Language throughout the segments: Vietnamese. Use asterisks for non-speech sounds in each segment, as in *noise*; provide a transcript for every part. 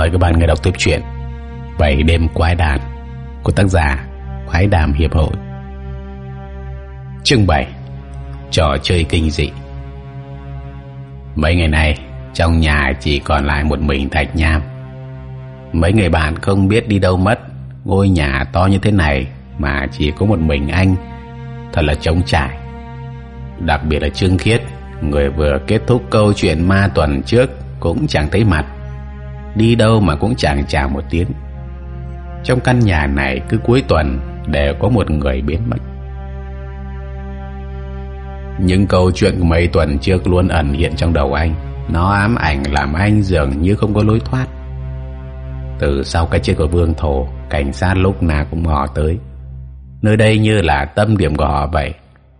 Mời các bạn nghe đọc tiếp truyện Bảy đêm quái đàn của tác giả Quái đàm hiệp hội. Chương 7 Trò chơi kinh dị. Mấy ngày nay, trong nhà chỉ còn lại một mình Thạch Nham. Mấy người bạn không biết đi đâu mất, Ngôi nhà to như thế này mà chỉ có một mình anh, Thật là trống trải. Đặc biệt là Trương Khiết, Người vừa kết thúc câu chuyện ma tuần trước Cũng chẳng thấy mặt. Đi đâu mà cũng chẳng chào một tiếng. Trong căn nhà này cứ cuối tuần Đều có một người biến mất. Những câu chuyện của mấy tuần trước luôn ẩn hiện trong đầu anh. Nó ám ảnh làm anh dường như không có lối thoát. Từ sau cái chết của Vương Thổ, Cảnh sát lúc nào cũng mò tới. Nơi đây như là tâm điểm của họ vậy.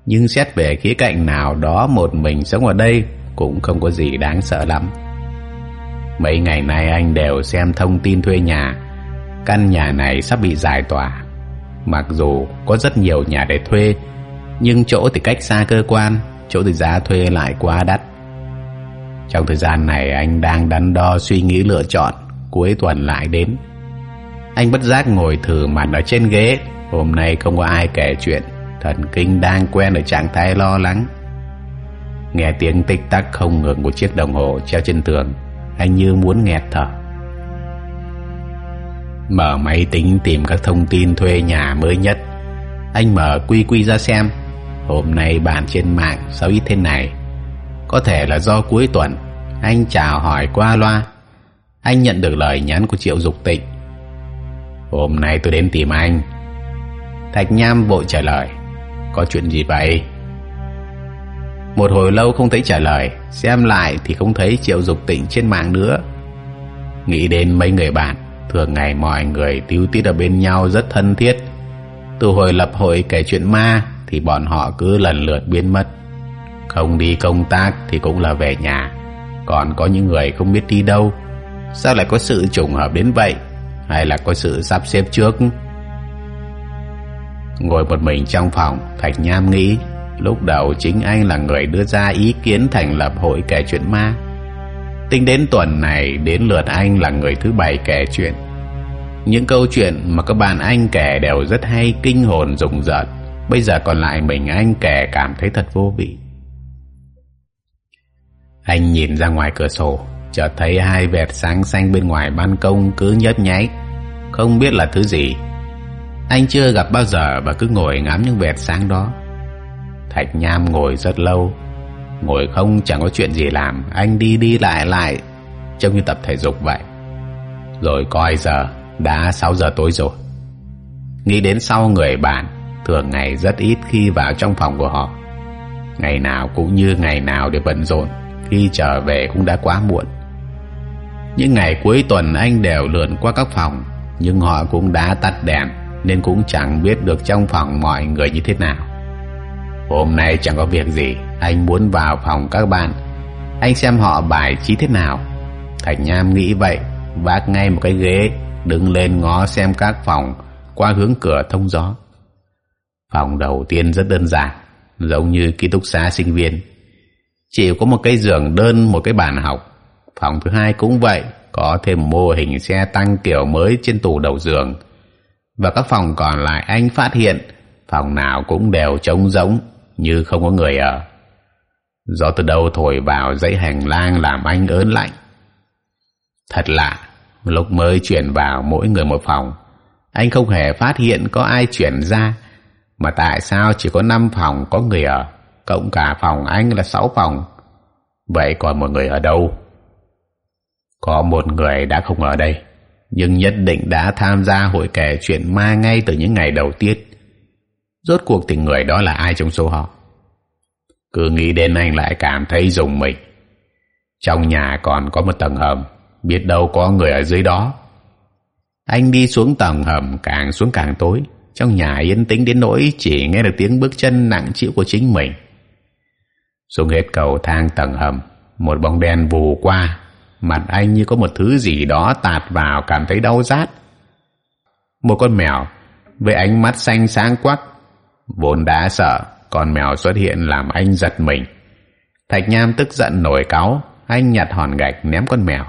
Nhưng xét về khía cạnh nào đó một mình sống ở đây cũng không có gì đáng sợ lắm mấy ngày nay anh đều xem thông tin thuê nhà. Căn nhà này sắp bị giải tỏa. Mặc dù có rất nhiều nhà để thuê, nhưng chỗ thì cách xa cơ quan, chỗ thì giá thuê lại quá đắt. Trong thời gian này anh đang đắn đo suy nghĩ lựa chọn, cuối tuần lại đến. Anh bất giác ngồi thử mặt ở trên ghế. Hôm nay không có ai kể chuyện. Thần kinh đang quen ở trạng thái lo lắng. Nghe tiếng tích tắc không ngừng của chiếc đồng hồ treo trên tường anh như muốn nghẹt thở. Mở máy tính tìm các thông tin thuê nhà mới nhất. Anh mở quy quy ra xem. Hôm nay bàn trên mạng sao ít thế này. Có thể là do cuối tuần, anh chào hỏi qua loa. Anh nhận được lời nhắn của triệu dục tịnh. Hôm nay tôi đến tìm anh. Thạch nham vội trả lời. Có chuyện gì vậy? Một hồi lâu không thấy trả lời, xem lại thì không thấy triệu dục tịnh trên mạng nữa. Nghĩ đến mấy người bạn, thường ngày mọi người tiêu tít ở bên nhau rất thân thiết. Từ hồi lập hội kể chuyện ma, thì bọn họ cứ lần lượt biến mất. Không đi công tác thì cũng là về nhà. Còn có những người không biết đi đâu. Sao lại có sự trùng hợp đến vậy? Hay là có sự sắp xếp trước? Ngồi một mình trong phòng, thạch nham nghĩ lúc đầu chính anh là người đưa ra ý kiến thành lập hội kể chuyện ma. Tính đến tuần này, đến lượt anh là người thứ bảy kể chuyện. Những câu chuyện mà các bạn anh kể đều rất hay, kinh hồn rùng rợn. Bây giờ còn lại mình anh kể cảm thấy thật vô vị. Anh nhìn ra ngoài cửa sổ, chợt thấy hai vệt sáng xanh bên ngoài ban công cứ nhấp nháy. Không biết là thứ gì. Anh chưa gặp bao giờ và cứ ngồi ngắm những vệt sáng đó thạch nham ngồi rất lâu. Ngồi không chẳng có chuyện gì làm, anh đi đi lại lại, trông như tập thể dục vậy. Rồi coi giờ? Đã sáu giờ tối rồi. Nghĩ đến sau người bạn, thường ngày rất ít khi vào trong phòng của họ. Ngày nào cũng như ngày nào để bận rộn, khi trở về cũng đã quá muộn. Những ngày cuối tuần anh đều lượn qua các phòng, nhưng họ cũng đã tắt đèn, nên cũng chẳng biết được trong phòng mọi người như thế nào hôm nay chẳng có việc gì, anh muốn vào phòng các bạn. Anh xem họ bài trí thế nào. Thạch nham nghĩ vậy, vác ngay một cái ghế, đứng lên ngó xem các phòng qua hướng cửa thông gió. Phòng đầu tiên rất đơn giản, giống như ký túc xá sinh viên. Chỉ có một cái giường đơn, một cái bàn học. Phòng thứ hai cũng vậy, có thêm mô hình xe tăng kiểu mới trên tủ đầu giường. Và các phòng còn lại anh phát hiện, phòng nào cũng đều trống rỗng như không có người ở gió từ đâu thổi vào dãy hành lang làm anh ớn lạnh. Thật lạ, lúc mới chuyển vào mỗi người một phòng, anh không hề phát hiện có ai chuyển ra. Mà tại sao chỉ có năm phòng có người ở cộng cả phòng anh là sáu phòng. Vậy còn một người ở đâu? Có một người đã không ở đây, nhưng nhất định đã tham gia hội kể chuyện ma ngay từ những ngày đầu tiên rốt cuộc thì người đó là ai trong số họ? Cứ nghĩ đến anh lại cảm thấy rùng mình. Trong nhà còn có một tầng hầm, biết đâu có người ở dưới đó. Anh đi xuống tầng hầm, càng xuống càng tối. Trong nhà yên tĩnh đến nỗi chỉ nghe được tiếng bước chân nặng chịu của chính mình. Xuống hết cầu thang tầng hầm, một bóng đen vù qua. Mặt anh như có một thứ gì đó tạt vào, cảm thấy đau rát. Một con mèo, với ánh mắt xanh sáng quắc vốn đã sợ con mèo xuất hiện làm anh giật mình. Thạch nham tức giận nổi cáu, anh nhặt hòn gạch ném con mèo.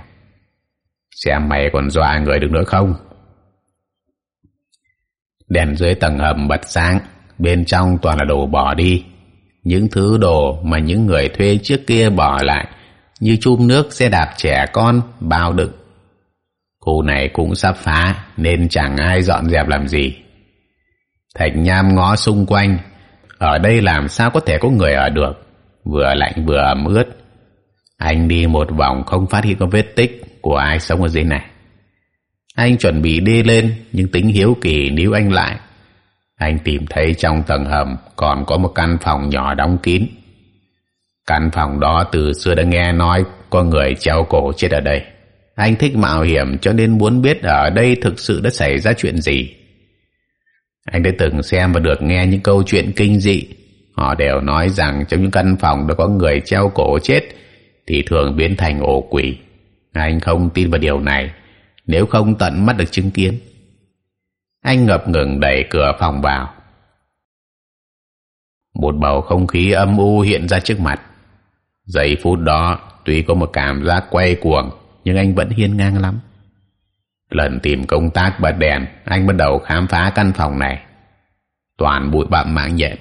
Xem mày còn dọa người được nữa không? Đèn dưới tầng hầm bật sáng, bên trong toàn là đồ bỏ đi. Những thứ đồ mà những người thuê trước kia bỏ lại, như chum nước xe đạp trẻ con, bao đựng. Khu này cũng sắp phá, nên chẳng ai dọn dẹp làm gì thạch nham ngó xung quanh. Ở đây làm sao có thể có người ở được? Vừa lạnh vừa ẩm ướt. Anh đi một vòng không phát hiện có vết tích của ai sống ở dưới này. Anh chuẩn bị đi lên, nhưng tính hiếu kỳ níu anh lại. Anh tìm thấy trong tầng hầm còn có một căn phòng nhỏ đóng kín. Căn phòng đó từ xưa đã nghe nói có người treo cổ chết ở đây. Anh thích mạo hiểm cho nên muốn biết ở đây thực sự đã xảy ra chuyện gì anh đã từng xem và được nghe những câu chuyện kinh dị. Họ đều nói rằng trong những căn phòng đã có người treo cổ chết thì thường biến thành ổ quỷ. Anh không tin vào điều này. Nếu không tận mắt được chứng kiến. Anh ngập ngừng đẩy cửa phòng vào. Một bầu không khí âm u hiện ra trước mặt. Giây phút đó, tuy có một cảm giác quay cuồng, nhưng anh vẫn hiên ngang lắm lần tìm công tác bật đèn, anh bắt đầu khám phá căn phòng này. Toàn bụi bặm mạng nhện.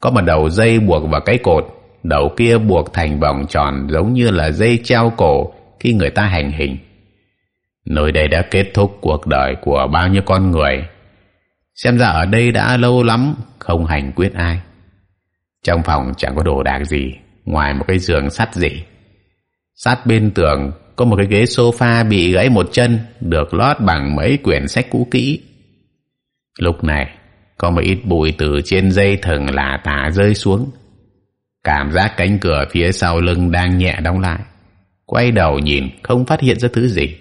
Có một đầu dây buộc vào cái cột, đầu kia buộc thành vòng tròn giống như là dây treo cổ khi người ta hành hình. Nơi đây đã kết thúc cuộc đời của bao nhiêu con người. Xem ra ở đây đã lâu lắm, không hành quyết ai. Trong phòng chẳng có đồ đạc gì, ngoài một cái giường sắt gì sát bên tường có một cái ghế sofa bị gãy một chân, được lót bằng mấy quyển sách cũ kỹ. Lúc này, có một ít bụi từ trên dây thừng lả tả rơi xuống. Cảm giác cánh cửa phía sau lưng đang nhẹ đóng lại. Quay đầu nhìn, không phát hiện ra thứ gì.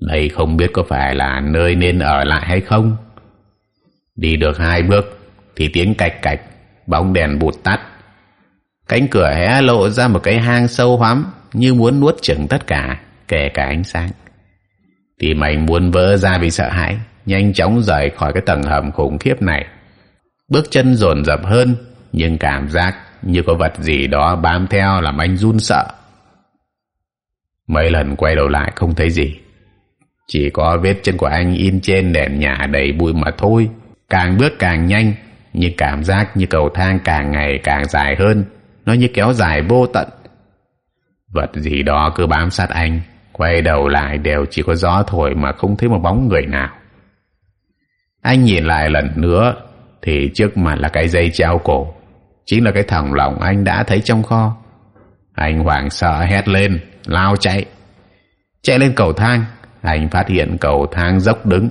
Đây không biết có phải là nơi nên ở lại hay không. Đi được hai bước, thì tiếng cạch cạch, bóng đèn bụt tắt. Cánh cửa hé lộ ra một cái hang sâu hoắm như muốn nuốt chửng tất cả, kể cả ánh sáng. Tim anh muốn vỡ ra vì sợ hãi, nhanh chóng rời khỏi cái tầng hầm khủng khiếp này. Bước chân dồn dập hơn, nhưng cảm giác như có vật gì đó bám theo làm anh run sợ. Mấy lần quay đầu lại không thấy gì. Chỉ có vết chân của anh in trên nền nhà đầy bụi mà thôi. Càng bước càng nhanh, nhưng cảm giác như cầu thang càng ngày càng dài hơn. Nó như kéo dài vô tận vật gì đó cứ bám sát anh, quay đầu lại đều chỉ có gió thổi mà không thấy một bóng người nào. Anh nhìn lại lần nữa, thì trước mặt là cái dây treo cổ, chính là cái thòng lọng anh đã thấy trong kho. Anh hoảng sợ hét lên, lao chạy chạy lên cầu thang. Anh phát hiện cầu thang dốc đứng.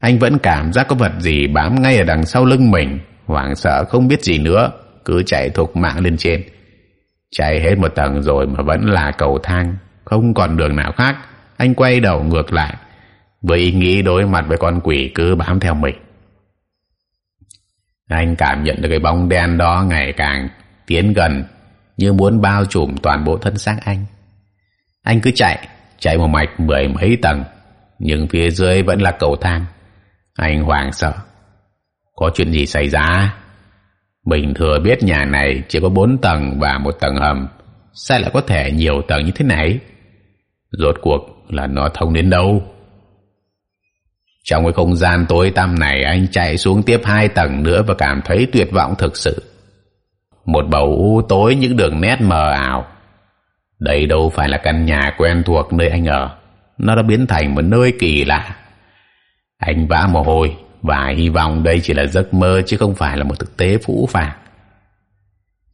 Anh vẫn cảm giác có vật gì bám ngay ở đằng sau lưng mình, hoảng sợ không biết gì nữa, cứ chạy thục mạng lên trên chạy hết một tầng rồi mà vẫn là cầu thang, không còn đường nào khác. Anh quay đầu ngược lại, với ý nghĩ đối mặt với con quỷ cứ bám theo mình. Anh cảm nhận được cái bóng đen đó ngày càng tiến gần, như muốn bao trùm toàn bộ thân xác anh. Anh cứ chạy chạy một mạch mười mấy tầng, nhưng phía dưới vẫn là cầu thang. Anh hoảng sợ. Có chuyện gì xảy ra? Mình thừa biết nhà này chỉ có bốn tầng và một tầng hầm. Sao lại có thể nhiều tầng như thế này? Rốt cuộc là nó thông đến đâu? Trong cái không gian tối tăm này, anh chạy xuống tiếp hai tầng nữa và cảm thấy tuyệt vọng thực sự. Một bầu u tối những đường nét mờ ảo. Đây đâu phải là căn nhà quen thuộc nơi anh ở. Nó đã biến thành một nơi kỳ lạ. Anh vã mồ hôi và hy vọng đây chỉ là giấc mơ chứ không phải là một thực tế phũ phàng.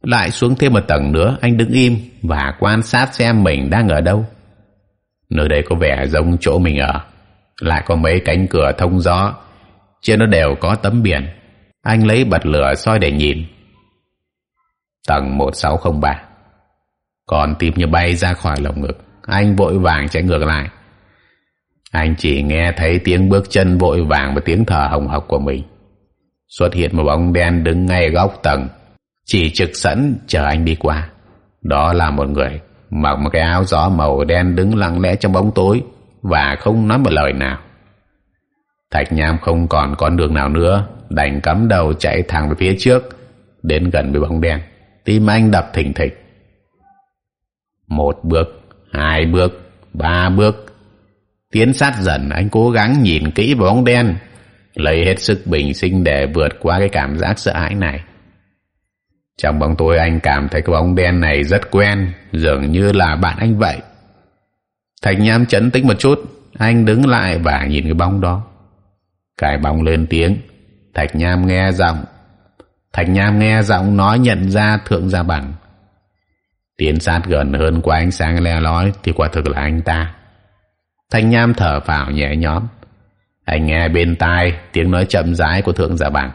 Lại xuống thêm một tầng nữa, anh đứng im và quan sát xem mình đang ở đâu. Nơi đây có vẻ giống chỗ mình ở. Lại có mấy cánh cửa thông gió. Trên nó đều có tấm biển. Anh lấy bật lửa soi để nhìn. Tầng một sáu không ba. Còn tim như bay ra khỏi lồng ngực, anh vội vàng chạy ngược lại anh chỉ nghe thấy tiếng bước chân vội vàng và tiếng thở hồng hộc của mình. Xuất hiện một bóng đen đứng ngay góc tầng. Chỉ trực sẵn chờ anh đi qua. Đó là một người mặc một cái áo gió màu đen đứng lặng lẽ trong bóng tối và không nói một lời nào. Thạch nham không còn con đường nào nữa, đành cắm đầu chạy thẳng về phía trước, đến gần với bóng đen. Tim anh đập thình thịch. Một bước, hai bước, ba bước tiến sát dần, anh cố gắng nhìn kỹ bóng đen, lấy hết sức bình sinh để vượt qua cái cảm giác sợ hãi này. Trong bóng tối anh cảm thấy cái bóng đen này rất quen, dường như là bạn anh vậy. Thạch nham chấn tĩnh một chút, anh đứng lại và nhìn cái bóng đó. Cái bóng lên tiếng, thạch nham nghe giọng. Thạch nham nghe giọng nói nhận ra thượng gia bằng tiến sát gần hơn qua ánh sáng le lói, thì quả thực là anh ta thanh nham thở phào nhẹ nhõm. Anh nghe bên tai tiếng nói chậm rãi của thượng gia Bảng.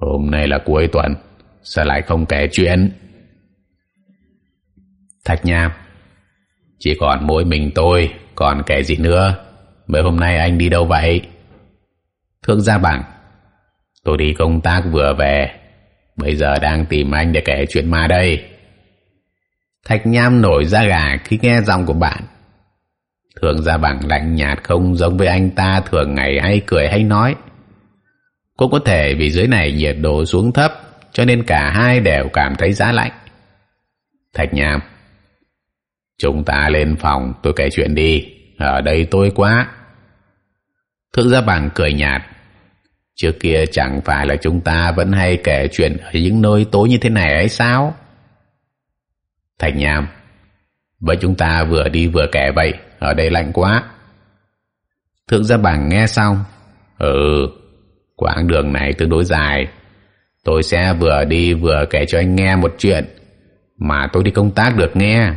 hôm nay là cuối tuần sao lại không kể chuyện? Thạch nham chỉ còn mỗi mình tôi còn kể gì nữa? Mấy hôm nay anh đi đâu vậy? Thượng gia Bảng, tôi đi công tác vừa về bây giờ đang tìm anh để kể chuyện ma đây. Thạch nham nổi da gà khi nghe giọng của bạn thường ra bằng lạnh nhạt không giống với anh ta, thường ngày hay cười hay nói. Cũng có thể vì dưới này nhiệt độ xuống thấp, cho nên cả hai đều cảm thấy giá lạnh. Thạch nham, chúng ta lên phòng, tôi kể chuyện đi. Ở đây tôi quá. Thượng gia bằng cười nhạt, trước kia chẳng phải là chúng ta vẫn hay kể chuyện ở những nơi tối như thế này ấy sao? Thạch nham vậy chúng ta vừa đi vừa kể vậy ở đây lạnh quá. Thượng gia bảng nghe xong ừ quãng đường này tương đối dài. Tôi sẽ vừa đi vừa kể cho anh nghe một chuyện mà tôi đi công tác được nghe.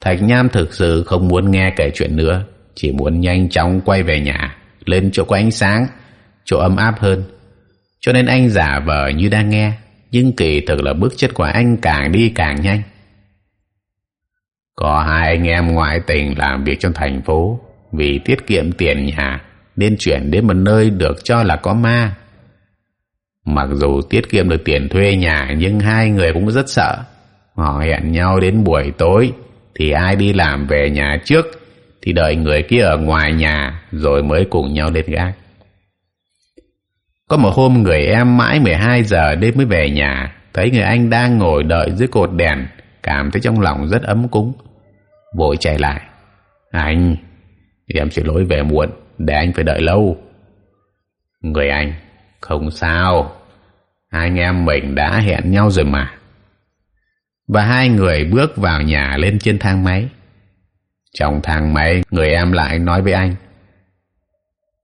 Thạch nham thực sự không muốn nghe kể chuyện nữa, chỉ muốn nhanh chóng quay về nhà, lên chỗ có ánh sáng, chỗ ấm áp hơn. Cho nên anh giả vờ như đang nghe, nhưng kỳ thực là bước chất của anh càng đi càng nhanh có hai anh em ngoại tỉnh làm việc trong thành phố. Vì tiết kiệm tiền nhà, nên chuyển đến một nơi được cho là có ma. Mặc dù tiết kiệm được tiền thuê nhà, nhưng hai người cũng rất sợ. Họ hẹn nhau đến buổi tối, thì ai đi làm về nhà trước, thì đợi người kia ở ngoài nhà, rồi mới cùng nhau lên gác. Có một hôm người em mãi 12 giờ đêm mới về nhà, thấy người anh đang ngồi đợi dưới cột đèn, cảm thấy trong lòng rất ấm cúng vội chạy lại. Anh, em xin lỗi về muộn, để anh phải đợi lâu. Người anh, không sao. Hai anh em mình đã hẹn nhau rồi mà. Và hai người bước vào nhà lên trên thang máy. Trong thang máy, người em lại nói với anh.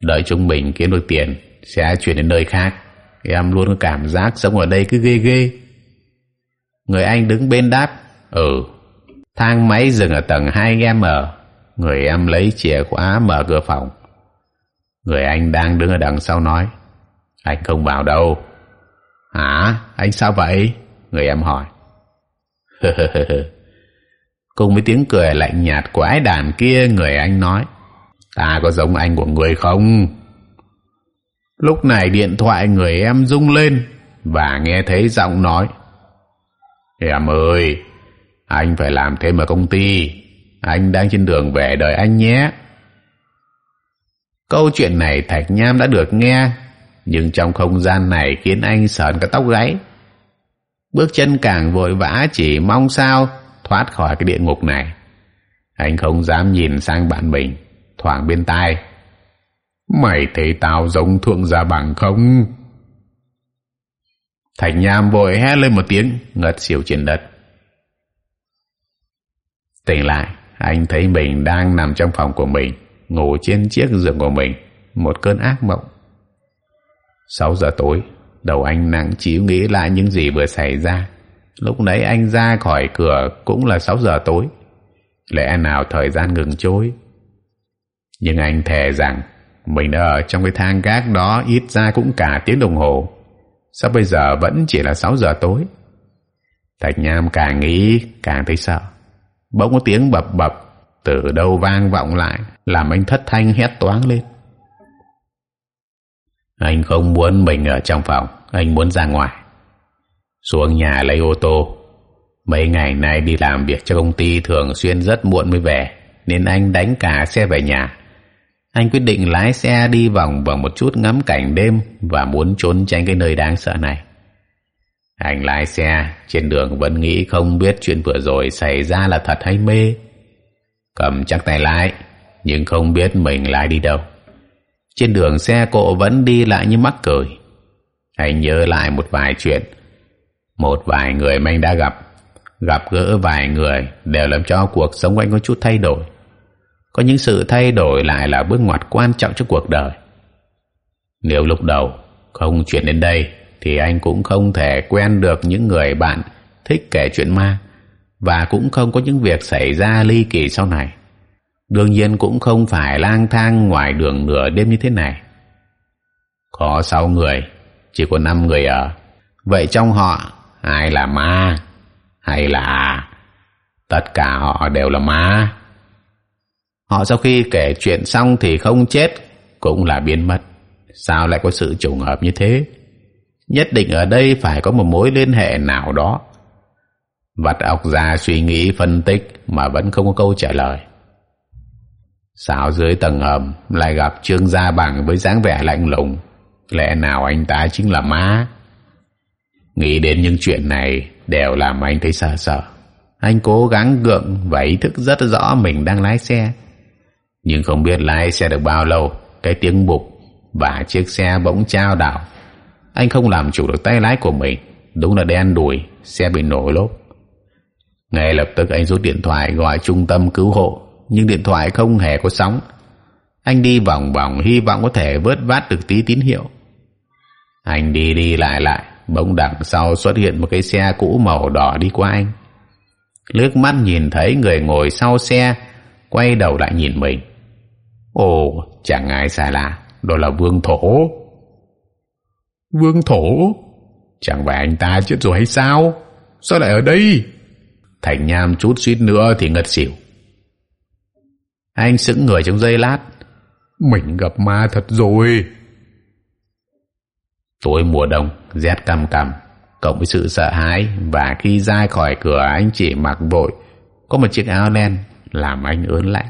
Đợi chúng mình kiếm được tiền, sẽ chuyển đến nơi khác. Em luôn có cảm giác sống ở đây cứ ghê ghê. Người anh đứng bên đáp ừ thang máy dừng ở tầng hai em ở người em lấy chìa khóa mở cửa phòng. Người anh đang đứng ở đằng sau nói, anh không vào đâu. Hả? Anh sao vậy? Người em hỏi. *laughs* Cùng với tiếng cười lạnh nhạt của ái đàn kia, người anh nói, ta có giống anh của người không? Lúc này điện thoại người em rung lên và nghe thấy giọng nói, em ơi anh phải làm thêm ở công ty. Anh đang trên đường về đời anh nhé. Câu chuyện này thạch nham đã được nghe, nhưng trong không gian này khiến anh sờn cả tóc gáy. Bước chân càng vội vã chỉ mong sao thoát khỏi cái địa ngục này. Anh không dám nhìn sang bạn mình, thoảng bên tai. Mày thấy tao giống thượng gia bằng không? Thạch nham vội hét lên một tiếng, ngất xỉu trên đất tỉnh lại, anh thấy mình đang nằm trong phòng của mình, ngủ trên chiếc giường của mình, một cơn ác mộng. Sáu giờ tối, đầu anh nặng chịu nghĩ lại những gì vừa xảy ra. Lúc nãy anh ra khỏi cửa cũng là sáu giờ tối. Lẽ nào thời gian ngừng trôi? Nhưng anh thề rằng, mình đã ở trong cái thang gác đó ít ra cũng cả tiếng đồng hồ. Sao bây giờ vẫn chỉ là sáu giờ tối? Thạch nham càng nghĩ càng thấy sợ bỗng có tiếng bập bập, từ đâu vang vọng lại, làm anh thất thanh hét toáng lên. Anh không muốn mình ở trong phòng, anh muốn ra ngoài. Xuống nhà lấy ô tô. Mấy ngày nay đi làm việc cho công ty thường xuyên rất muộn mới về, nên anh đánh cả xe về nhà. Anh quyết định lái xe đi vòng vòng một chút ngắm cảnh đêm và muốn trốn tránh cái nơi đáng sợ này anh lái xe, trên đường vẫn nghĩ không biết chuyện vừa rồi xảy ra là thật hay mê. Cầm chắc tay lái, nhưng không biết mình lái đi đâu. Trên đường xe cộ vẫn đi lại như mắc cười. Anh nhớ lại một vài chuyện. Một vài người mà anh đã gặp. Gặp gỡ vài người đều làm cho cuộc sống anh có chút thay đổi. Có những sự thay đổi lại là bước ngoặt quan trọng trong cuộc đời. Nếu lúc đầu không chuyển đến đây thì anh cũng không thể quen được những người bạn thích kể chuyện ma và cũng không có những việc xảy ra ly kỳ sau này. Đương nhiên cũng không phải lang thang ngoài đường nửa đêm như thế này. Có sáu người, chỉ có năm người ở. Vậy trong họ, ai là ma hay là à? tất cả họ đều là ma. Họ sau khi kể chuyện xong thì không chết, cũng là biến mất. Sao lại có sự trùng hợp như thế? Nhất định ở đây phải có một mối liên hệ nào đó. Vặt óc ra suy nghĩ phân tích mà vẫn không có câu trả lời. Sao dưới tầng hầm lại gặp trương gia bằng với dáng vẻ lạnh lùng? Lẽ nào anh ta chính là má? Nghĩ đến những chuyện này đều làm anh thấy sợ sợ. Anh cố gắng gượng và ý thức rất rõ mình đang lái xe. Nhưng không biết lái xe được bao lâu, cái tiếng bục và chiếc xe bỗng trao đảo anh không làm chủ được tay lái của mình. Đúng là đen đùi xe bị nổ lốp. Ngay lập tức anh rút điện thoại gọi trung tâm cứu hộ, nhưng điện thoại không hề có sóng. Anh đi vòng vòng, hy vọng có thể vớt vát được tí tín hiệu. Anh đi đi lại lại, bỗng đằng sau xuất hiện một cái xe cũ màu đỏ đi qua anh. Lướt mắt nhìn thấy người ngồi sau xe, quay đầu lại nhìn mình. Ồ chẳng ai xa lạ, đó là vương thổ vương thổ. Chẳng phải anh ta chết rồi hay sao? Sao lại ở đây? Thành nham chút suýt nữa thì ngất xỉu. Anh sững người trong giây lát. Mình gặp ma thật rồi. Tối mùa đông, rét căm căm cộng với sự sợ hãi và khi ra khỏi cửa, anh chỉ mặc vội. Có một chiếc áo len làm anh ớn lạnh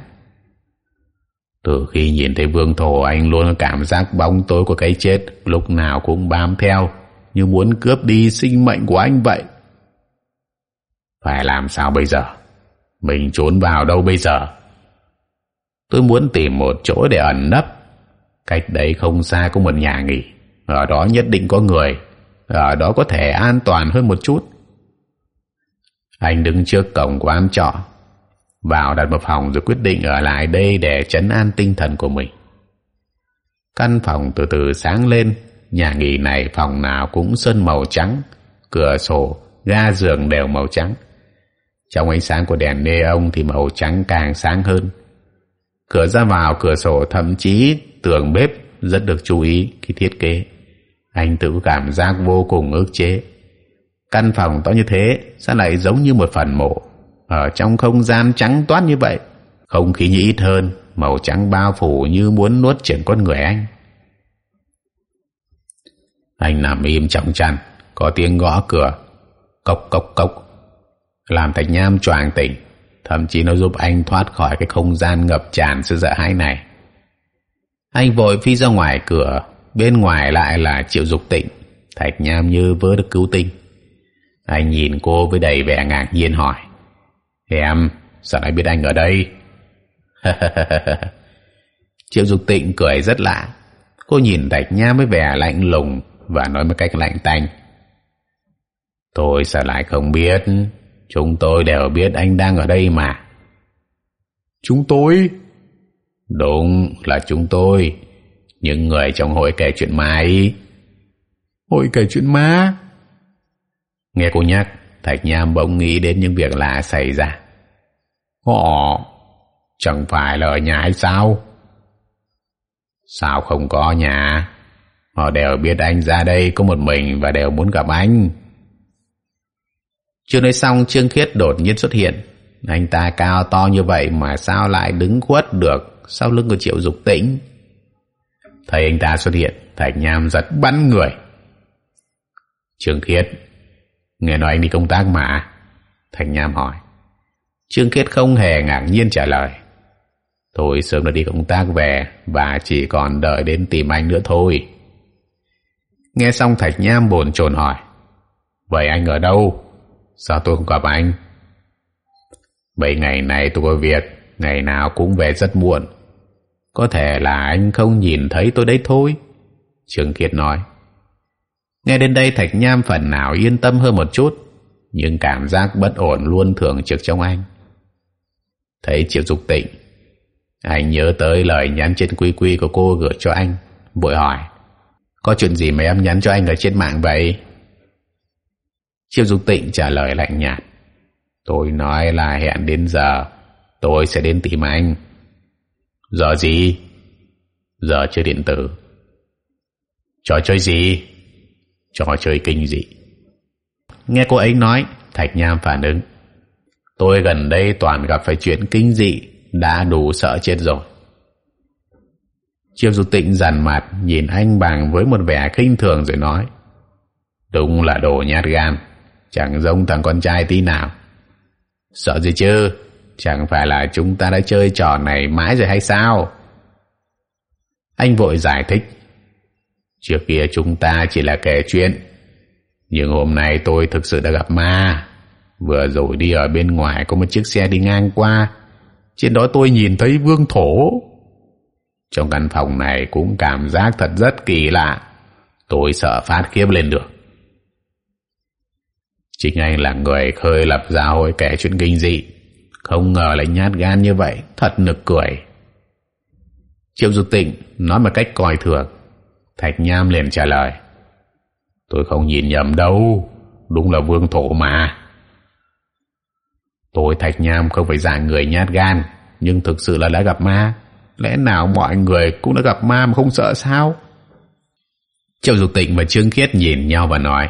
từ khi nhìn thấy vương thổ, anh luôn có cảm giác bóng tối của cái chết, lúc nào cũng bám theo, như muốn cướp đi sinh mệnh của anh vậy. Phải làm sao bây giờ? Mình trốn vào đâu bây giờ? Tôi muốn tìm một chỗ để ẩn nấp. Cách đấy không xa có một nhà nghỉ. Ở đó nhất định có người. Ở đó có thể an toàn hơn một chút. Anh đứng trước cổng quán trọ vào đặt một phòng rồi quyết định ở lại đây để chấn an tinh thần của mình. Căn phòng từ từ sáng lên, nhà nghỉ này phòng nào cũng sơn màu trắng, cửa sổ, ga giường đều màu trắng. Trong ánh sáng của đèn nê ông thì màu trắng càng sáng hơn. Cửa ra vào, cửa sổ, thậm chí tường bếp rất được chú ý khi thiết kế. Anh tự cảm giác vô cùng ức chế. Căn phòng to như thế, sao lại giống như một phần mộ? Ở trong không gian trắng toát như vậy. Không khí như ít hơn màu trắng bao phủ như muốn nuốt chửng con người anh. Anh nằm im trong chăn, có tiếng gõ cửa. Cộc cộc cộc làm thạch nham choàng tỉnh, thậm chí nó giúp anh thoát khỏi cái không gian ngập tràn sự sợ hãi này. Anh vội phi ra ngoài cửa, bên ngoài lại là triệu dục tịnh, thạch nham như vớ được cứu tinh. Anh nhìn cô với đầy vẻ ngạc nhiên hỏi em sao lại biết anh ở đây? *laughs* Triệu dục tịnh cười rất lạ. Cô nhìn thạch nham với vẻ lạnh lùng và nói một cách lạnh tanh. Tôi sao lại không biết? Chúng tôi đều biết anh đang ở đây mà. Chúng tôi? Đúng là chúng tôi. Những người trong hội kể chuyện ma ấy. Hội kể chuyện ma? Nghe cô nhắc thạch nham bỗng nghĩ đến những việc lạ xảy ra họ chẳng phải là ở nhà hay sao? Sao không có nhà? Họ đều biết anh ra đây có một mình và đều muốn gặp anh. Chưa nói xong, trương khiết đột nhiên xuất hiện. Anh ta cao to như vậy mà sao lại đứng khuất được sau lưng của triệu dục tĩnh? Thấy anh ta xuất hiện, thạch nham giật bắn người. Trương khiết, nghe nói anh đi công tác mà? Thạch nham hỏi trương Kết không hề ngạc nhiên trả lời. Tôi sớm đã đi công tác về và chỉ còn đợi đến tìm anh nữa thôi. Nghe xong thạch nham bồn chồn hỏi. Vậy anh ở đâu? Sao tôi không gặp anh? Bảy ngày nay tôi có việc, ngày nào cũng về rất muộn. Có thể là anh không nhìn thấy tôi đấy thôi. Trương Kiệt nói. Nghe đến đây Thạch Nham phần nào yên tâm hơn một chút, nhưng cảm giác bất ổn luôn thường trực trong anh thấy Triệu Dục Tịnh, anh nhớ tới lời nhắn trên quy quy của cô gửi cho anh, vội hỏi, có chuyện gì mà em nhắn cho anh ở trên mạng vậy? Triệu Dục Tịnh trả lời lạnh nhạt, tôi nói là hẹn đến giờ, tôi sẽ đến tìm anh. Giờ gì? Giờ chơi điện tử. Trò chơi gì? Trò chơi kinh dị. Nghe cô ấy nói, thạch nham phản ứng tôi gần đây toàn gặp phải chuyện kinh dị, đã đủ sợ chết rồi. Chiêu du tịnh dằn mặt nhìn anh bằng với một vẻ khinh thường rồi nói, đúng là đồ nhát gan, chẳng giống thằng con trai tí nào. Sợ gì chứ? Chẳng phải là chúng ta đã chơi trò này mãi rồi hay sao? Anh vội giải thích, trước kia chúng ta chỉ là kể chuyện, nhưng hôm nay tôi thực sự đã gặp ma vừa rồi đi ở bên ngoài có một chiếc xe đi ngang qua. Trên đó tôi nhìn thấy vương thổ. Trong căn phòng này cũng cảm giác thật rất kỳ lạ. Tôi sợ phát khiếp lên được. Chính anh là người khơi lập ra hội kể chuyện kinh dị. Không ngờ lại nhát gan như vậy, thật nực cười. Triệu du tịnh nói một cách coi thường. Thạch nham liền trả lời. Tôi không nhìn nhầm đâu, đúng là vương thổ mà tôi thạch nham không phải dạng người nhát gan, nhưng thực sự là đã gặp ma. Lẽ nào mọi người cũng đã gặp ma mà không sợ sao? Triệu dục tịnh và trương khiết nhìn nhau và nói,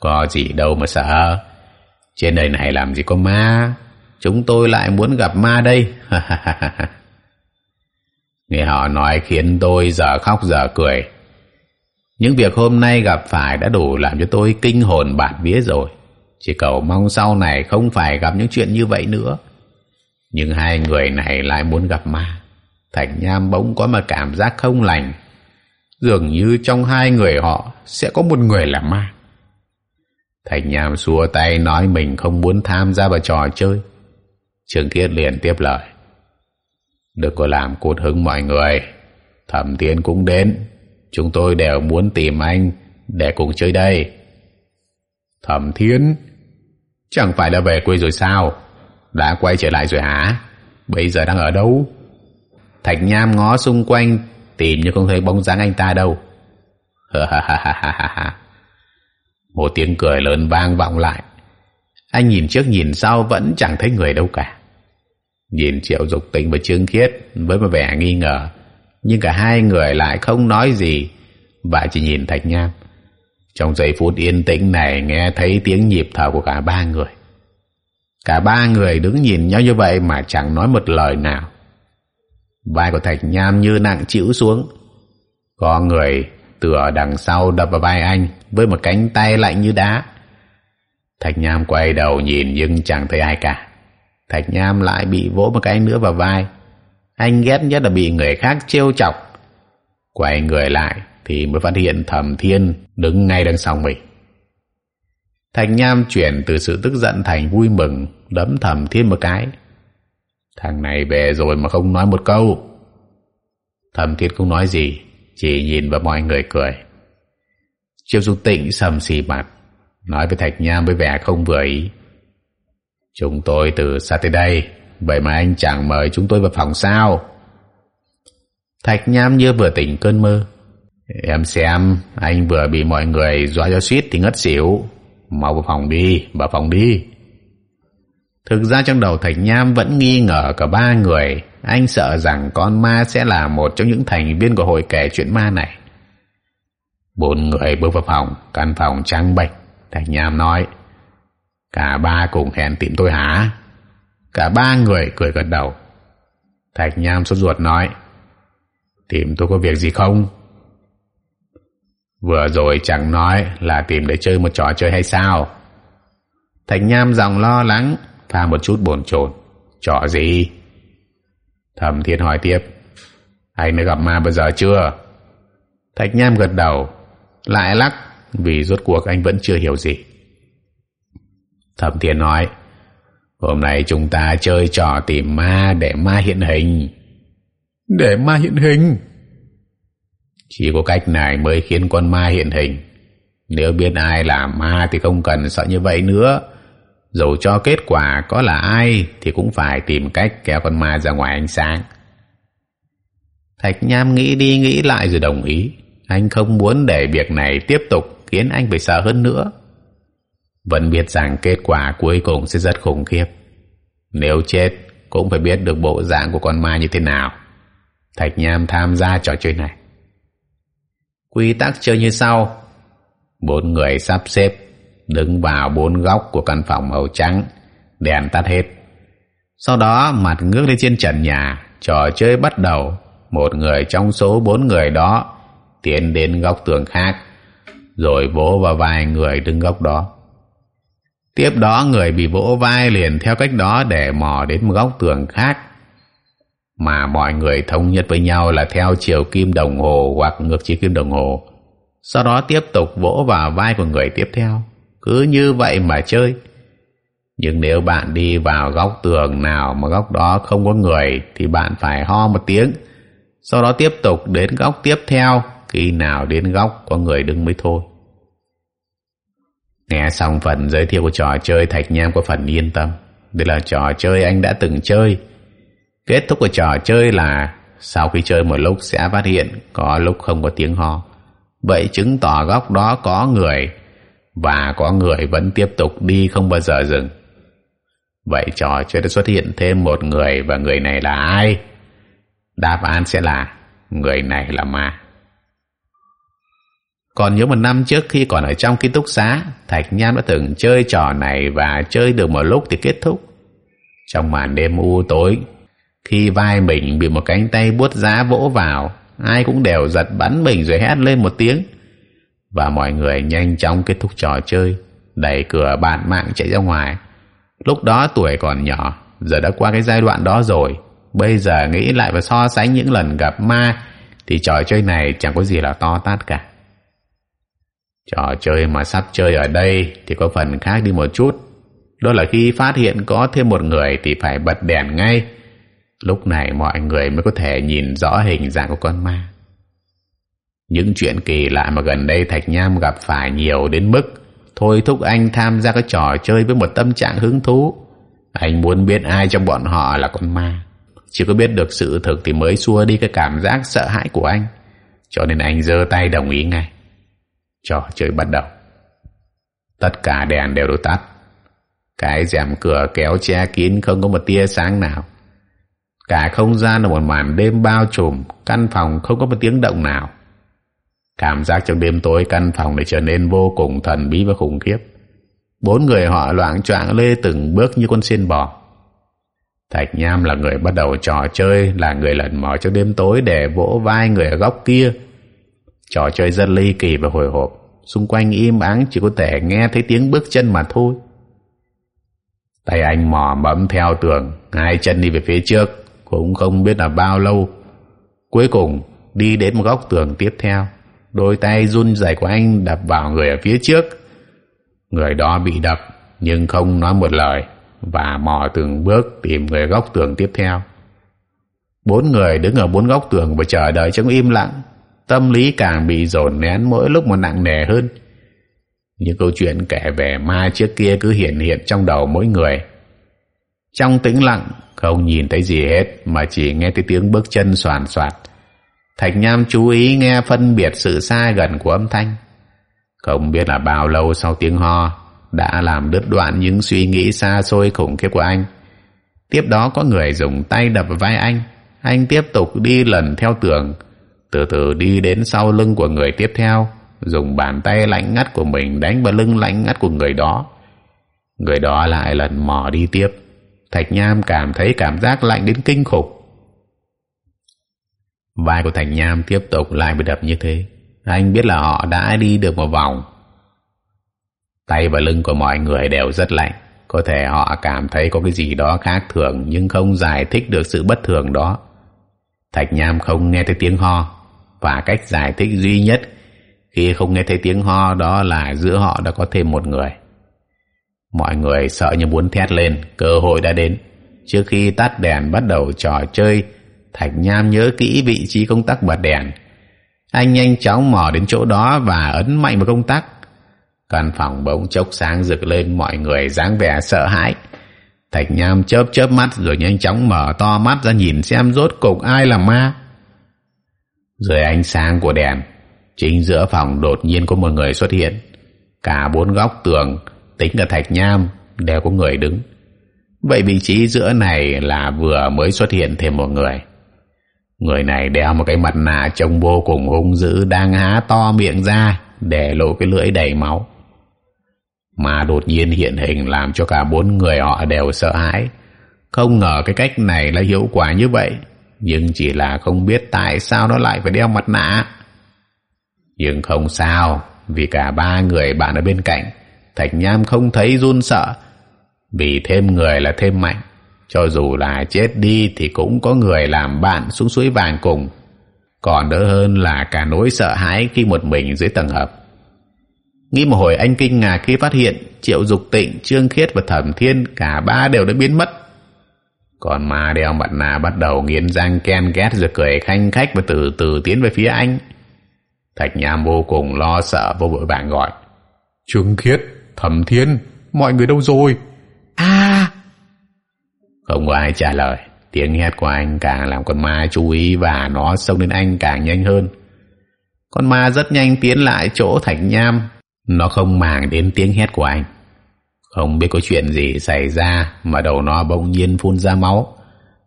có gì đâu mà sợ. Trên đời này làm gì có ma? Chúng tôi lại muốn gặp ma đây. *laughs* Nghe họ nói khiến tôi giờ khóc giờ cười. Những việc hôm nay gặp phải đã đủ làm cho tôi kinh hồn bạt vía rồi chỉ cầu mong sau này không phải gặp những chuyện như vậy nữa. Nhưng hai người này lại muốn gặp ma. Thạch nham bỗng có một cảm giác không lành. Dường như trong hai người họ sẽ có một người là ma. Thạch nham xua tay nói mình không muốn tham gia vào trò chơi. Trương kiết liền tiếp lời. Đừng có làm cột hứng mọi người. Thẩm tiến cũng đến. Chúng tôi đều muốn tìm anh để cùng chơi đây. Thẩm thiên chẳng phải là về quê rồi sao? Đã quay trở lại rồi hả? Bây giờ đang ở đâu? Thạch nham ngó xung quanh, tìm nhưng không thấy bóng dáng anh ta đâu. Một tiếng cười lớn vang vọng lại. Anh nhìn trước nhìn sau vẫn chẳng thấy người đâu cả. Nhìn triệu dục tình và trương khiết với một vẻ nghi ngờ, nhưng cả hai người lại không nói gì và chỉ nhìn thạch nham trong giây phút yên tĩnh này, nghe thấy tiếng nhịp thở của cả ba người. Cả ba người đứng nhìn nhau như vậy mà chẳng nói một lời nào. Vai của thạch nham như nặng chịu xuống. Có người từ ở đằng sau đập vào vai anh với một cánh tay lạnh như đá. Thạch nham quay đầu nhìn nhưng chẳng thấy ai cả. Thạch nham lại bị vỗ một cái nữa vào vai. Anh ghét nhất là bị người khác trêu chọc. Quay người lại thì mới phát hiện thẩm thiên đứng ngay đằng sau mình. Thạch nham chuyển từ sự tức giận thành vui mừng, đấm thẩm thiên một cái. Thằng này về rồi mà không nói một câu. Thẩm thiên không nói gì, chỉ nhìn vào mọi người cười. Triệu du tịnh sầm xì mặt, nói với thạch nham với vẻ không vừa ý. Chúng tôi từ xa tới đây, vậy mà anh chẳng mời chúng tôi vào phòng sao? Thạch nham như vừa tỉnh cơn mơ em xem, anh vừa bị mọi người dọa cho suýt thì ngất xỉu. Mau vào phòng đi, vào phòng đi. Thực ra trong đầu thạch nham vẫn nghi ngờ cả ba người. Anh sợ rằng con ma sẽ là một trong những thành viên của hội kể chuyện ma này. Bốn người bước vào phòng, căn phòng trắng bệch. Thạch nham nói, cả ba cùng hẹn tìm tôi hả? Cả ba người cười gật đầu. Thạch nham sốt ruột nói, tìm tôi có việc gì không? Vừa rồi chẳng nói là tìm để chơi một trò chơi hay sao? Thạch nham giọng lo lắng pha một chút bồn chồn. Trò gì? Thẩm thiên hỏi tiếp. Anh đã gặp ma bao giờ chưa? Thạch nham gật đầu, lại lắc vì rốt cuộc anh vẫn chưa hiểu gì. Thẩm thiên nói, Hôm nay chúng ta chơi trò tìm ma để ma hiện hình. Để ma hiện hình? Chỉ có cách này mới khiến con ma hiện hình. Nếu biết ai là ma thì không cần sợ như vậy nữa. Dù cho kết quả có là ai thì cũng phải tìm cách kéo con ma ra ngoài ánh sáng. Thạch Nham nghĩ đi nghĩ lại rồi đồng ý. Anh không muốn để việc này tiếp tục khiến anh phải sợ hơn nữa. Vẫn biết rằng kết quả cuối cùng sẽ rất khủng khiếp. Nếu chết, cũng phải biết được bộ dạng của con ma như thế nào. Thạch Nham tham gia trò chơi này. Quy tắc chơi như sau. Bốn người sắp xếp đứng vào bốn góc của căn phòng màu trắng, đèn tắt hết. Sau đó mặt ngước lên trên trần nhà, trò chơi bắt đầu. Một người trong số bốn người đó tiến đến góc tường khác, rồi vỗ vào vai người đứng góc đó. Tiếp đó người bị vỗ vai liền theo cách đó để mò đến một góc tường khác mà mọi người thống nhất với nhau là theo chiều kim đồng hồ hoặc ngược chiều kim đồng hồ. Sau đó tiếp tục vỗ vào vai của người tiếp theo. Cứ như vậy mà chơi. Nhưng nếu bạn đi vào góc tường nào mà góc đó không có người thì bạn phải ho một tiếng. Sau đó tiếp tục đến góc tiếp theo, khi nào đến góc có người đứng mới thôi. Nghe xong phần giới thiệu của trò chơi Thạch Nham có phần yên tâm. Đây là trò chơi anh đã từng chơi. Kết thúc của trò chơi là sau khi chơi một lúc sẽ phát hiện có lúc không có tiếng ho. Vậy chứng tỏ góc đó có người và có người vẫn tiếp tục đi không bao giờ dừng. Vậy trò chơi đã xuất hiện thêm một người và người này là ai? Đáp án sẽ là người này là ma. Còn nhớ một năm trước khi còn ở trong ký túc xá, Thạch Nham đã từng chơi trò này và chơi được một lúc thì kết thúc. Trong màn đêm u tối, khi vai mình bị một cánh tay buốt giá vỗ vào, ai cũng đều giật bắn mình rồi hét lên một tiếng. Và mọi người nhanh chóng kết thúc trò chơi, đẩy cửa bạn mạng chạy ra ngoài. Lúc đó tuổi còn nhỏ, giờ đã qua cái giai đoạn đó rồi. Bây giờ nghĩ lại và so sánh những lần gặp ma, thì trò chơi này chẳng có gì là to tát cả. Trò chơi mà sắp chơi ở đây thì có phần khác đi một chút. Đó là khi phát hiện có thêm một người thì phải bật đèn ngay. Lúc này mọi người mới có thể nhìn rõ hình dạng của con ma. Những chuyện kỳ lạ mà gần đây Thạch Nham gặp phải nhiều đến mức thôi thúc anh tham gia cái trò chơi với một tâm trạng hứng thú. Anh muốn biết ai trong bọn họ là con ma. Chỉ có biết được sự thực thì mới xua đi cái cảm giác sợ hãi của anh. Cho nên anh giơ tay đồng ý ngay. Trò chơi bắt đầu. Tất cả đèn đều được tắt. Cái rèm cửa kéo che kín không có một tia sáng nào. Cả không gian là một màn đêm bao trùm, căn phòng không có một tiếng động nào. Cảm giác trong đêm tối căn phòng này trở nên vô cùng thần bí và khủng khiếp. Bốn người họ loạn choạng lê từng bước như con xin bò. Thạch Nham là người bắt đầu trò chơi, là người lần mò trong đêm tối để vỗ vai người ở góc kia. Trò chơi rất ly kỳ và hồi hộp. Xung quanh im ắng chỉ có thể nghe thấy tiếng bước chân mà thôi. Tay anh mò bấm theo tường, hai chân đi về phía trước cũng không biết là bao lâu. Cuối cùng đi đến một góc tường tiếp theo, đôi tay run rẩy của anh đập vào người ở phía trước. Người đó bị đập nhưng không nói một lời và mò từng bước tìm người góc tường tiếp theo. Bốn người đứng ở bốn góc tường và chờ đợi trong im lặng. Tâm lý càng bị dồn nén mỗi lúc một nặng nề hơn. Những câu chuyện kể về ma trước kia cứ hiện hiện trong đầu mỗi người. Trong tĩnh lặng, không nhìn thấy gì hết mà chỉ nghe thấy tiếng bước chân soàn soạt. Thạch Nham chú ý nghe phân biệt sự xa gần của âm thanh. Không biết là bao lâu sau tiếng ho đã làm đứt đoạn những suy nghĩ xa xôi khủng khiếp của anh. Tiếp đó có người dùng tay đập vai anh. Anh tiếp tục đi lần theo tường, từ từ đi đến sau lưng của người tiếp theo, dùng bàn tay lạnh ngắt của mình đánh vào lưng lạnh ngắt của người đó. Người đó lại lần mò đi tiếp. Thạch Nham cảm thấy cảm giác lạnh đến kinh khủng. Vai của Thạch Nham tiếp tục lại bị đập như thế. Anh biết là họ đã đi được một vòng. Tay và lưng của mọi người đều rất lạnh. Có thể họ cảm thấy có cái gì đó khác thường, nhưng không giải thích được sự bất thường đó. Thạch Nham không nghe thấy tiếng ho và cách giải thích duy nhất khi không nghe thấy tiếng ho đó là giữa họ đã có thêm một người mọi người sợ như muốn thét lên, cơ hội đã đến. Trước khi tắt đèn bắt đầu trò chơi, thạch nham nhớ kỹ vị trí công tắc bật đèn. Anh nhanh chóng mò đến chỗ đó và ấn mạnh vào công tắc. Căn phòng bỗng chốc sáng rực lên, mọi người dáng vẻ sợ hãi. Thạch nham chớp chớp mắt rồi nhanh chóng mở to mắt ra nhìn xem rốt cục ai là ma. Dưới ánh sáng của đèn, chính giữa phòng đột nhiên có một người xuất hiện. Cả bốn góc tường tính cả thạch nham đều có người đứng. Vậy vị trí giữa này là vừa mới xuất hiện thêm một người. Người này đeo một cái mặt nạ trông vô cùng hung dữ, đang há to miệng ra để lộ cái lưỡi đầy máu. Mà đột nhiên hiện hình làm cho cả bốn người họ đều sợ hãi. Không ngờ cái cách này là hiệu quả như vậy, nhưng chỉ là không biết tại sao nó lại phải đeo mặt nạ. Nhưng không sao, vì cả ba người bạn ở bên cạnh thạch nham không thấy run sợ. Vì thêm người là thêm mạnh. Cho dù là chết đi thì cũng có người làm bạn xuống suối vàng cùng. Còn đỡ hơn là cả nỗi sợ hãi khi một mình dưới tầng hầm. Nghĩ một hồi anh kinh ngạc khi phát hiện triệu dục tịnh, trương khiết và thẩm thiên cả ba đều đã biến mất. Còn ma đeo mặt nạ bắt đầu nghiến răng ken két rồi cười khanh khách và từ từ tiến về phía anh. Thạch nham vô cùng lo sợ, vô vội vàng gọi. Trương khiết thẩm thiên mọi người đâu rồi? A không có ai trả lời. Tiếng hét của anh càng làm con ma chú ý và nó xông đến anh càng nhanh hơn. Con ma rất nhanh tiến lại chỗ thạch nham. Nó không màng đến tiếng hét của anh. Không biết có chuyện gì xảy ra mà đầu nó bỗng nhiên phun ra máu.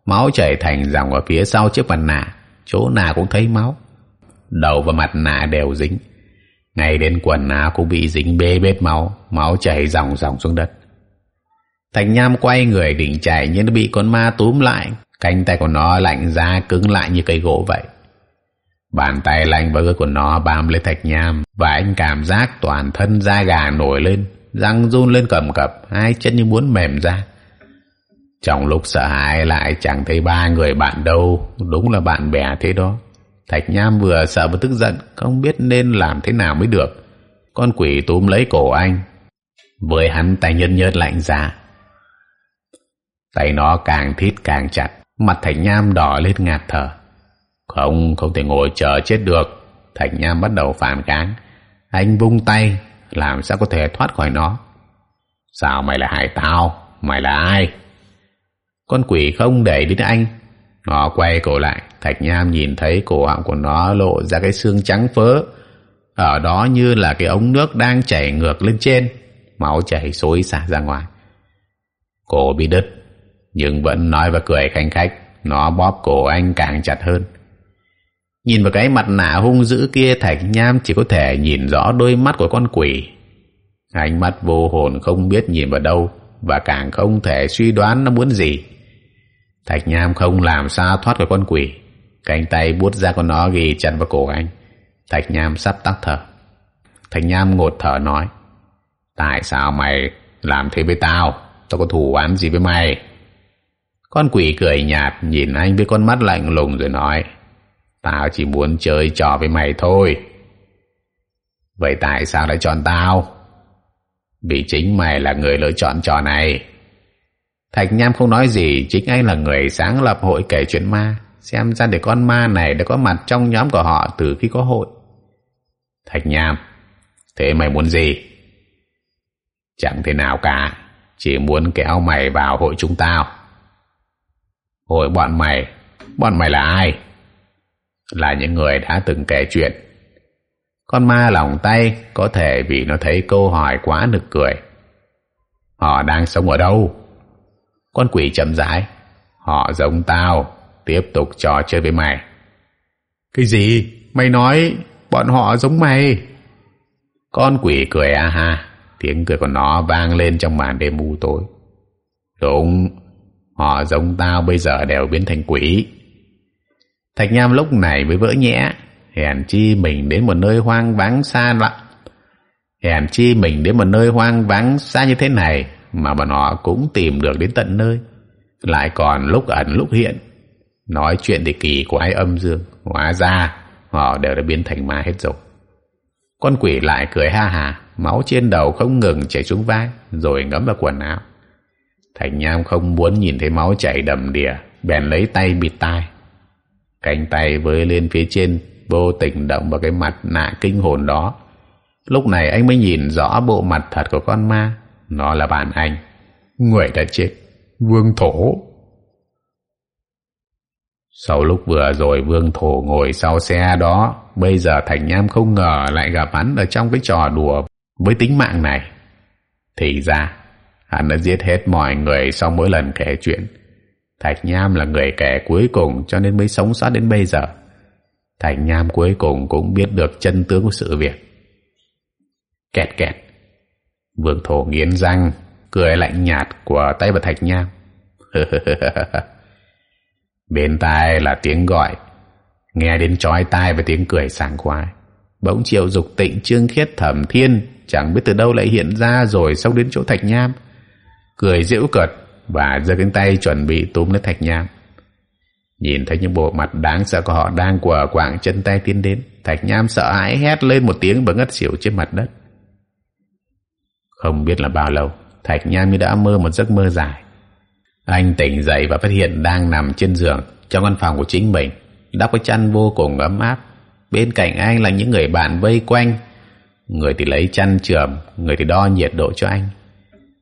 Máu chảy thành dòng ở phía sau chiếc mặt nạ. Chỗ nào cũng thấy máu. Đầu và mặt nạ đều dính ngay đến quần áo cũng bị dính bê bết máu máu chảy dòng dòng xuống đất Thạch Nham quay người định chạy nhưng nó bị con ma túm lại. Cánh tay của nó lạnh ra cứng lại như cây gỗ vậy. Bàn tay lạnh và gớt của nó bám lấy Thạch Nham và anh cảm giác toàn thân da gà nổi lên, răng run lên cầm cập, hai chân như muốn mềm ra. Trong lúc sợ hãi lại chẳng thấy ba người bạn đâu, đúng là bạn bè thế đó. Thạch Nham vừa sợ vừa tức giận, không biết nên làm thế nào mới được. Con quỷ túm lấy cổ anh, với hắn tay nhân nhớt lạnh ra tay nó càng thít càng chặt mặt thạch nham đỏ lên ngạt thở. Không không thể ngồi chờ chết được. Thạch nham bắt đầu phản kháng. Anh vung tay làm sao có thể thoát khỏi nó? Sao mày là hại tao? Mày là ai? Con quỷ không để đến anh nó quay cổ lại, thạch nham nhìn thấy cổ họng của nó lộ ra cái xương trắng phớ. Ở đó như là cái ống nước đang chảy ngược lên trên, máu chảy xối xả ra ngoài. Cổ bị đứt, nhưng vẫn nói và cười khanh khách, nó bóp cổ anh càng chặt hơn. Nhìn vào cái mặt nạ hung dữ kia, thạch nham chỉ có thể nhìn rõ đôi mắt của con quỷ. Ánh mắt vô hồn không biết nhìn vào đâu và càng không thể suy đoán nó muốn gì thạch nham không làm sao thoát khỏi con quỷ cánh tay buốt ra con nó ghi chặt vào cổ anh thạch nham sắp tắt thở thạch nham ngột thở nói, tại sao mày làm thế với tao tao có thù oán gì với mày con quỷ cười nhạt nhìn anh với con mắt lạnh lùng rồi nói, Tao chỉ muốn chơi trò với mày thôi. Vậy tại sao lại chọn tao? Vì chính mày là người lựa chọn trò này. Thạch Nham không nói gì, chính anh là người sáng lập hội kể chuyện ma. Xem ra để con ma này đã có mặt trong nhóm của họ từ khi có hội. Thạch Nham, thế mày muốn gì? Chẳng thế nào cả, chỉ muốn kéo mày vào hội chúng tao. Hội bọn mày, bọn mày là ai? Là những người đã từng kể chuyện. Con ma lòng tay có thể vì nó thấy câu hỏi quá nực cười. Họ đang sống ở đâu? Con quỷ chậm rãi. Họ giống tao, tiếp tục trò chơi với mày. Cái gì? Mày nói bọn họ giống mày. Con quỷ cười a ha, tiếng cười của nó vang lên trong màn đêm u tối. Đúng, Họ giống tao bây giờ đều biến thành quỷ. Thạch Nham lúc này mới vỡ nhẽ. Hèn chi mình đến một nơi hoang vắng xa lạ. Hèn chi mình đến một nơi hoang vắng xa như thế này mà bọn họ cũng tìm được đến tận nơi. Lại còn lúc ẩn lúc hiện. Nói chuyện thì kỳ quái âm dương. Hóa ra họ đều đã biến thành ma hết rồi. Con quỷ lại cười ha hà. máu trên đầu không ngừng chảy xuống vai, rồi ngấm vào quần áo Thành nham không muốn nhìn thấy máu chảy đầm đìa, bèn lấy tay bịt tai cánh tay với lên phía trên, vô tình động vào cái mặt nạ kinh hồn đó lúc này anh mới nhìn rõ bộ mặt thật của con ma nó là bạn anh. Người đã chết. Vương thổ. Sau lúc vừa rồi vương thổ ngồi sau xe đó, bây giờ thành nham không ngờ lại gặp hắn ở trong cái trò đùa với tính mạng này. Thì ra, hắn đã giết hết mọi người sau mỗi lần kể chuyện. Thạch nham là người kẻ cuối cùng cho nên mới sống sót đến bây giờ. Thạch nham cuối cùng cũng biết được chân tướng của sự việc. Kẹt kẹt vương thổ nghiến răng, cười lạnh nhạt của tay và thạch nham *laughs* bên tai là tiếng gọi. Nghe đến chói tai và tiếng cười sảng khoái. Bỗng triệu dục tịnh, trương khiết thẩm thiên, chẳng biết từ đâu lại hiện ra rồi xong đến chỗ thạch nham. Cười giễu cợt và giơ cánh tay chuẩn bị túm lấy thạch nham. Nhìn thấy những bộ mặt đáng sợ của họ đang quờ quạng chân tay tiến đến, thạch nham sợ hãi hét lên một tiếng và ngất xỉu trên mặt đất không biết là bao lâu, thạch nham như đã mơ một giấc mơ dài. Anh tỉnh dậy và phát hiện đang nằm trên giường, trong căn phòng của chính mình. Đắp cái chăn vô cùng ấm áp. Bên cạnh anh là những người bạn vây quanh. Người thì lấy chăn chườm người thì đo nhiệt độ cho anh.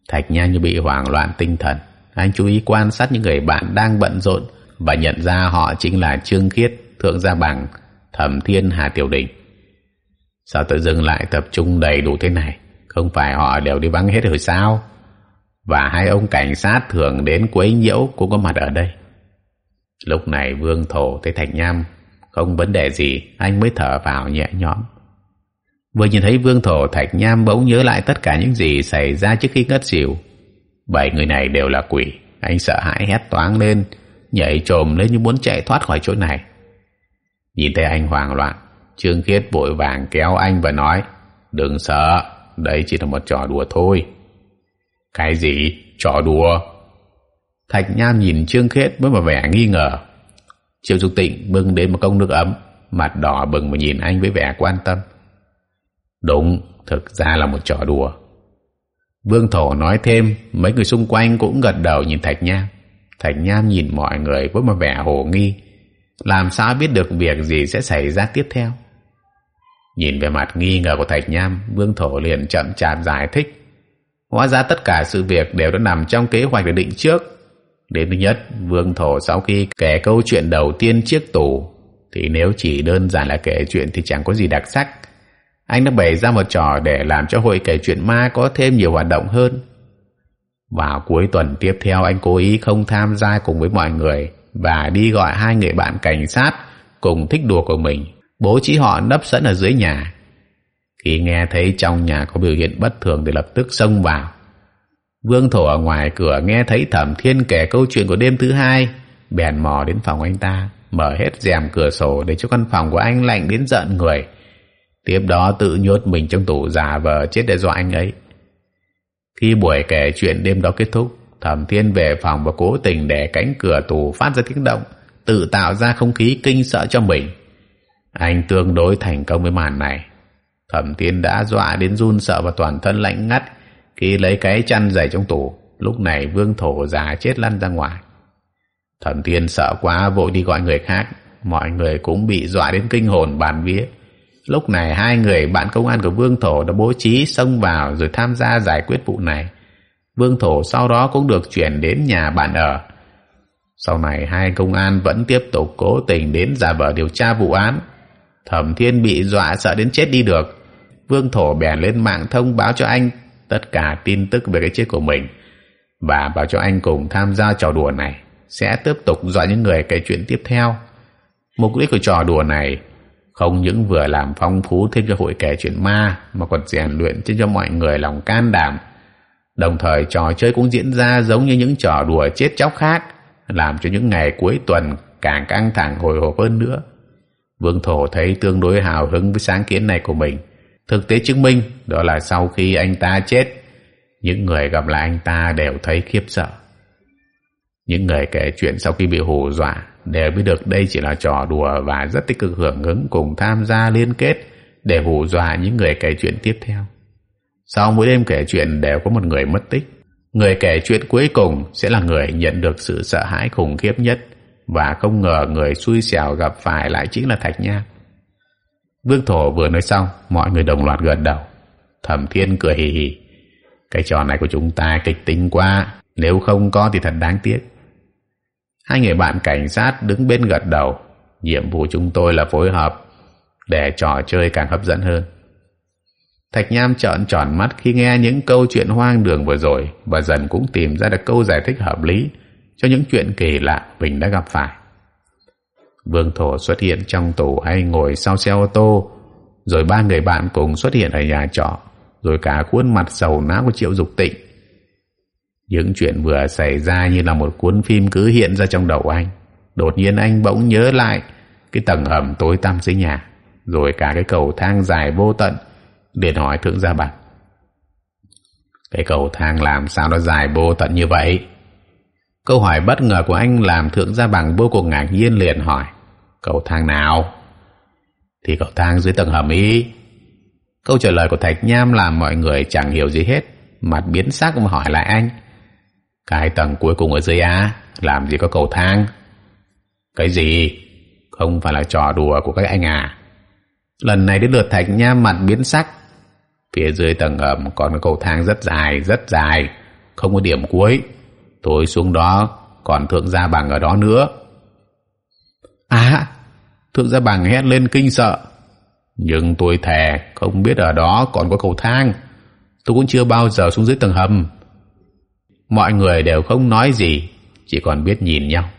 Thạch nha như bị hoảng loạn tinh thần. Anh chú ý quan sát những người bạn đang bận rộn và nhận ra họ chính là trương khiết, thượng gia bằng, thẩm thiên, hà tiểu đình. Sao tự dừng lại tập trung đầy đủ thế này? Không phải họ đều đi vắng hết rồi sao? Và hai ông cảnh sát thường đến quấy nhiễu cũng có mặt ở đây. Lúc này vương thổ thấy thạch nham, không vấn đề gì, anh mới thở vào nhẹ nhõm. Vừa nhìn thấy vương thổ, thạch nham bỗng nhớ lại tất cả những gì xảy ra trước khi ngất xỉu. Bảy người này đều là quỷ, anh sợ hãi hét toáng lên, nhảy trồm lên như muốn chạy thoát khỏi chỗ này. Nhìn thấy anh hoảng loạn, trương khiết vội vàng kéo anh và nói, đừng sợ đây chỉ là một trò đùa thôi. Cái gì? Trò đùa? Thạch nham nhìn trương khết với một vẻ nghi ngờ. Triệu dục tịnh bưng đến một công nước ấm, mặt đỏ bừng mà nhìn anh với vẻ quan tâm. Đúng, thực ra là một trò đùa. Vương thổ nói thêm, mấy người xung quanh cũng gật đầu nhìn thạch nham thạch nham nhìn mọi người với một vẻ hồ nghi. Làm sao biết được việc gì sẽ xảy ra tiếp theo? Nhìn về mặt nghi ngờ của thạch nham vương thổ liền chậm chạp giải thích. Hóa ra tất cả sự việc đều đã nằm trong kế hoạch được định trước. Đến thứ nhất vương thổ sau khi kể câu chuyện đầu tiên chiếc tủ, thì nếu chỉ đơn giản là kể chuyện thì chẳng có gì đặc sắc. Anh đã bày ra một trò để làm cho hội kể chuyện ma có thêm nhiều hoạt động hơn. Vào cuối tuần tiếp theo anh cố ý không tham gia cùng với mọi người và đi gọi hai người bạn cảnh sát cùng thích đùa của mình bố trí họ nấp sẵn ở dưới nhà. Khi nghe thấy trong nhà có biểu hiện bất thường thì lập tức xông vào. Vương thổ ở ngoài cửa nghe thấy thẩm thiên kể câu chuyện của đêm thứ hai, bèn mò đến phòng anh ta, mở hết rèm cửa sổ để cho căn phòng của anh lạnh đến giận người. Tiếp đó tự nhốt mình trong tủ giả vờ chết đe dọa anh ấy. Khi buổi kể chuyện đêm đó kết thúc, thẩm thiên về phòng và cố tình để cánh cửa tủ phát ra tiếng động, tự tạo ra không khí kinh sợ cho mình anh tương đối thành công với màn này. Thẩm thiên đã dọa đến run sợ và toàn thân lạnh ngắt khi lấy cái chăn dày trong tủ. Lúc này vương thổ già chết lăn ra ngoài. Thẩm thiên sợ quá, vội đi gọi người khác. Mọi người cũng bị dọa đến kinh hồn bàn vía. Lúc này hai người bạn công an của vương thổ đã bố trí xông vào rồi tham gia giải quyết vụ này. Vương thổ sau đó cũng được chuyển đến nhà bạn ở. Sau này hai công an vẫn tiếp tục cố tình đến giả vờ điều tra vụ án thẩm thiên bị dọa sợ đến chết đi được. Vương thổ bèn lên mạng thông báo cho anh tất cả tin tức về cái chết của mình và bảo cho anh cùng tham gia trò đùa này. Sẽ tiếp tục dọa những người kể chuyện tiếp theo. Mục đích của trò đùa này không những vừa làm phong phú thêm cho hội kể chuyện ma, mà còn rèn luyện cho mọi người lòng can đảm. Đồng thời trò chơi cũng diễn ra giống như những trò đùa chết chóc khác, làm cho những ngày cuối tuần càng căng thẳng hồi hộp hơn nữa vương thổ thấy tương đối hào hứng với sáng kiến này của mình. Thực tế chứng minh đó là sau khi anh ta chết, những người gặp lại anh ta đều thấy khiếp sợ. Những người kể chuyện sau khi bị hù dọa đều biết được đây chỉ là trò đùa và rất tích cực hưởng ứng cùng tham gia liên kết để hù dọa những người kể chuyện tiếp theo. Sau mỗi đêm kể chuyện đều có một người mất tích. Người kể chuyện cuối cùng sẽ là người nhận được sự sợ hãi khủng khiếp nhất và không ngờ người xui xẻo gặp phải lại chính là thạch nham. Vương thổ vừa nói xong, mọi người đồng loạt gật đầu. Thẩm thiên cười hì hì. Cái trò này của chúng ta kịch tính quá, nếu không có thì thật đáng tiếc. Hai người bạn cảnh sát đứng bên gật đầu. Nhiệm vụ chúng tôi là phối hợp để trò chơi càng hấp dẫn hơn. Thạch nham trợn tròn mắt khi nghe những câu chuyện hoang đường vừa rồi và dần cũng tìm ra được câu giải thích hợp lý cho những chuyện kỳ lạ mình đã gặp phải. Vương thổ xuất hiện trong tủ hay ngồi sau xe ô tô, rồi ba người bạn cùng xuất hiện ở nhà trọ, rồi cả khuôn mặt sầu não của triệu dục tịnh. Những chuyện vừa xảy ra như là một cuốn phim cứ hiện ra trong đầu anh. Đột nhiên anh bỗng nhớ lại cái tầng hầm tối tăm dưới nhà, rồi cả cái cầu thang dài vô tận để hỏi thượng gia bằng cái cầu thang làm sao nó dài vô tận như vậy? Câu hỏi bất ngờ của anh làm thượng gia bằng vô cùng ngạc nhiên liền hỏi cầu thang nào? Thì cầu thang dưới tầng hầm ý. Câu trả lời của thạch nham làm mọi người chẳng hiểu gì hết, mặt biến sắc mà hỏi lại anh, cái tầng cuối cùng ở dưới á, làm gì có cầu thang? Cái gì? Không phải là trò đùa của các anh à? Lần này đến lượt thạch nham mặt biến sắc, phía dưới tầng hầm còn cầu thang rất dài rất dài, không có điểm cuối tôi xuống đó còn thượng gia bằng ở đó nữa. À thượng gia bằng hét lên kinh sợ. Nhưng tôi thề không biết ở đó còn có cầu thang. Tôi cũng chưa bao giờ xuống dưới tầng hầm. Mọi người đều không nói gì chỉ còn biết nhìn nhau.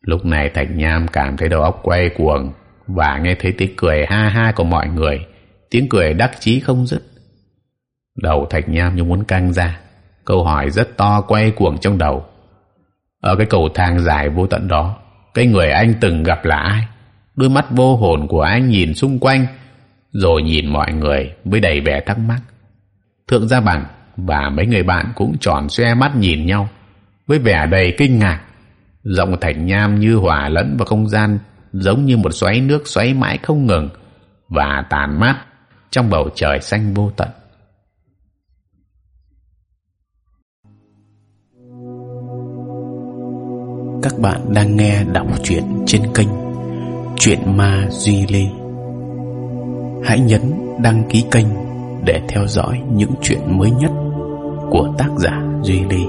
Lúc này thạch nham cảm thấy đầu óc quay cuồng và nghe thấy tiếng cười ha ha của mọi người tiếng cười đắc chí không dứt. Đầu thạch nham như muốn căng ra câu hỏi rất to quay cuồng trong đầu. Ở cái cầu thang dài vô tận đó, cái người anh từng gặp là ai? Đôi mắt vô hồn của anh nhìn xung quanh, rồi nhìn mọi người với đầy vẻ thắc mắc. Thượng gia bằng và mấy người bạn cũng tròn xoe mắt nhìn nhau, với vẻ đầy kinh ngạc. Giọng thạch nham như hòa lẫn vào không gian, giống như một xoáy nước xoáy mãi không ngừng và tàn mát trong bầu trời xanh vô tận. Các bạn đang nghe đọc truyện trên kênh Chuyện Ma Duy Lê. Hãy nhấn đăng ký kênh để theo dõi những chuyện mới nhất của tác giả Duy Lê.